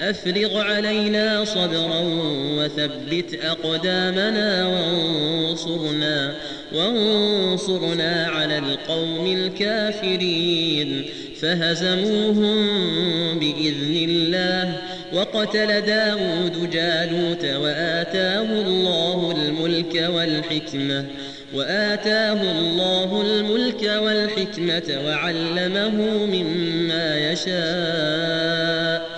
أفرغ علينا صبرا وثبت أقدامنا وانصرنا وانصرنا على القوم الكافرين. فهزموهم بإذن الله. وقتل داود جالوت وآتاه الله الملك والحكمة. وآتاه الله الملك والحكمة وعلمه مما يشاء.